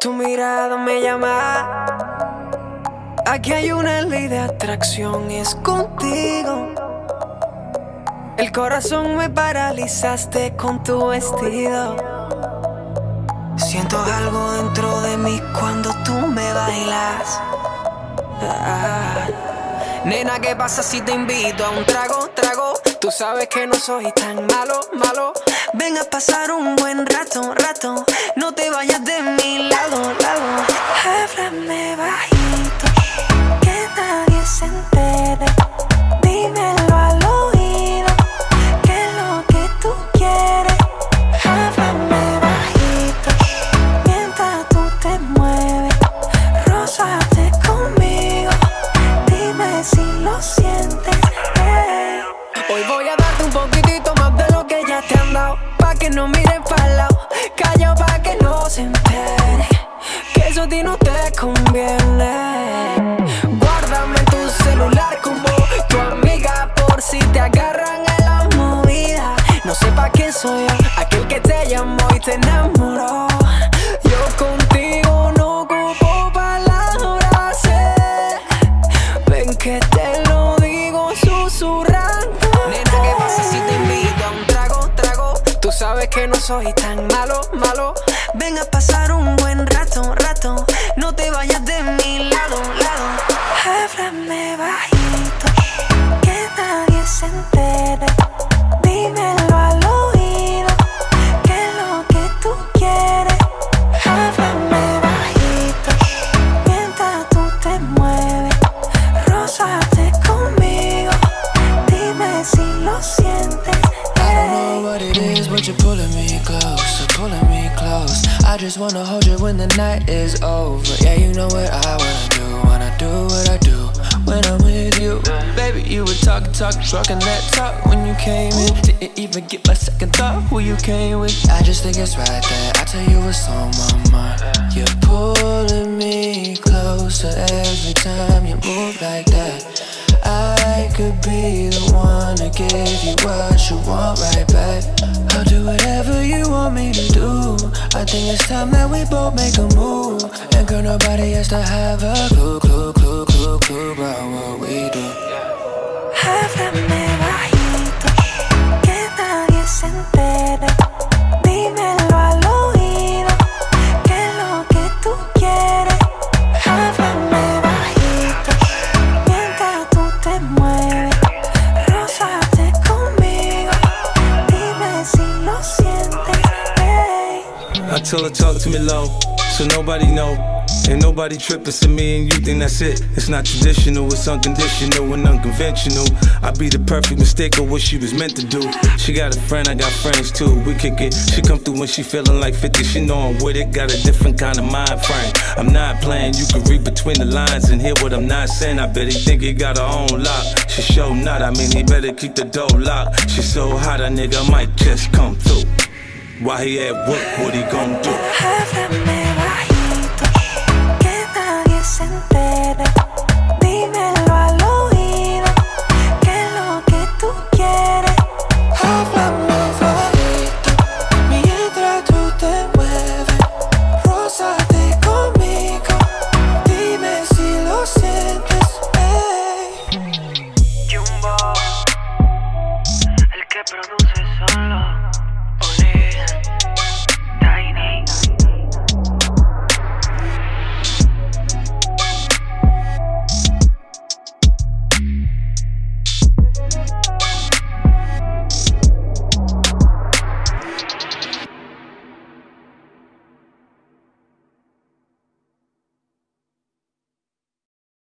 tu mirada me llama. Aquí hay una ley de atracción, es contigo. El corazón me paralizaste con tu vestido. Siento algo dentro de mí cuando tú me bailas. Ah. Nena, ¿qué pasa si te invito a un trago, trago? Tú sabes que no soy tan malo, malo. Ven a pasar un buen rato, rato. No te vayas de mi lado, lado. Háblame bajito, que nadie se entere. Que no miren para lado, callao pa' que no se entere. Que eso a ti no te conviene. Guárdame tu celular como tu amiga por si te agarran en la movida. No sé pa' quién soy yo, aquel que te llamó y te enamoró. Yo contigo soy tan malo, malo. Ven a pasar un buen rato, rato. No te vayas de mi lado, lado. Háblame bajito, que nadie se entere. What but you're pulling me close, pulling me close. I just wanna hold you when the night is over. Yeah, you know what I wanna do, wanna do what I do when I'm with you. Baby, you were talking, talk, talking that talk when you came in. Didn't even get my second thought who you came with. I just think it's right that I tell you what's on my mind. You're pulling me closer every time you move like that. Could be the one to give you what you want right back. I'll do whatever you want me to do. I think it's time that we both make a move. And girl, nobody has to have a clue, clue, clue, clue, clue about what we do. Háblame bajito, tell her talk to me low, so nobody know. Ain't nobody tripping, so me and you think that's it. It's not traditional, it's unconditional and unconventional. I be the perfect mistake of what she was meant to do. She got a friend, I got friends too. We kick it. She come through when she feeling like 50. She know I'm with it, got a different kind of mind frame. I'm not playing, you can read between the lines and hear what I'm not saying. I bet he think he got her own lock. She show not, I mean he better keep the door locked. She so hot, a nigga might just come through. While he at work, what he gon' do? Háblame bajito, que nadie se entere. Dímelo al oído, que es lo que tú quieres. Háblame bajito, mientras tú te mueves. Rózate conmigo, dime si lo sientes. ey. Jumbo, el que produce solo.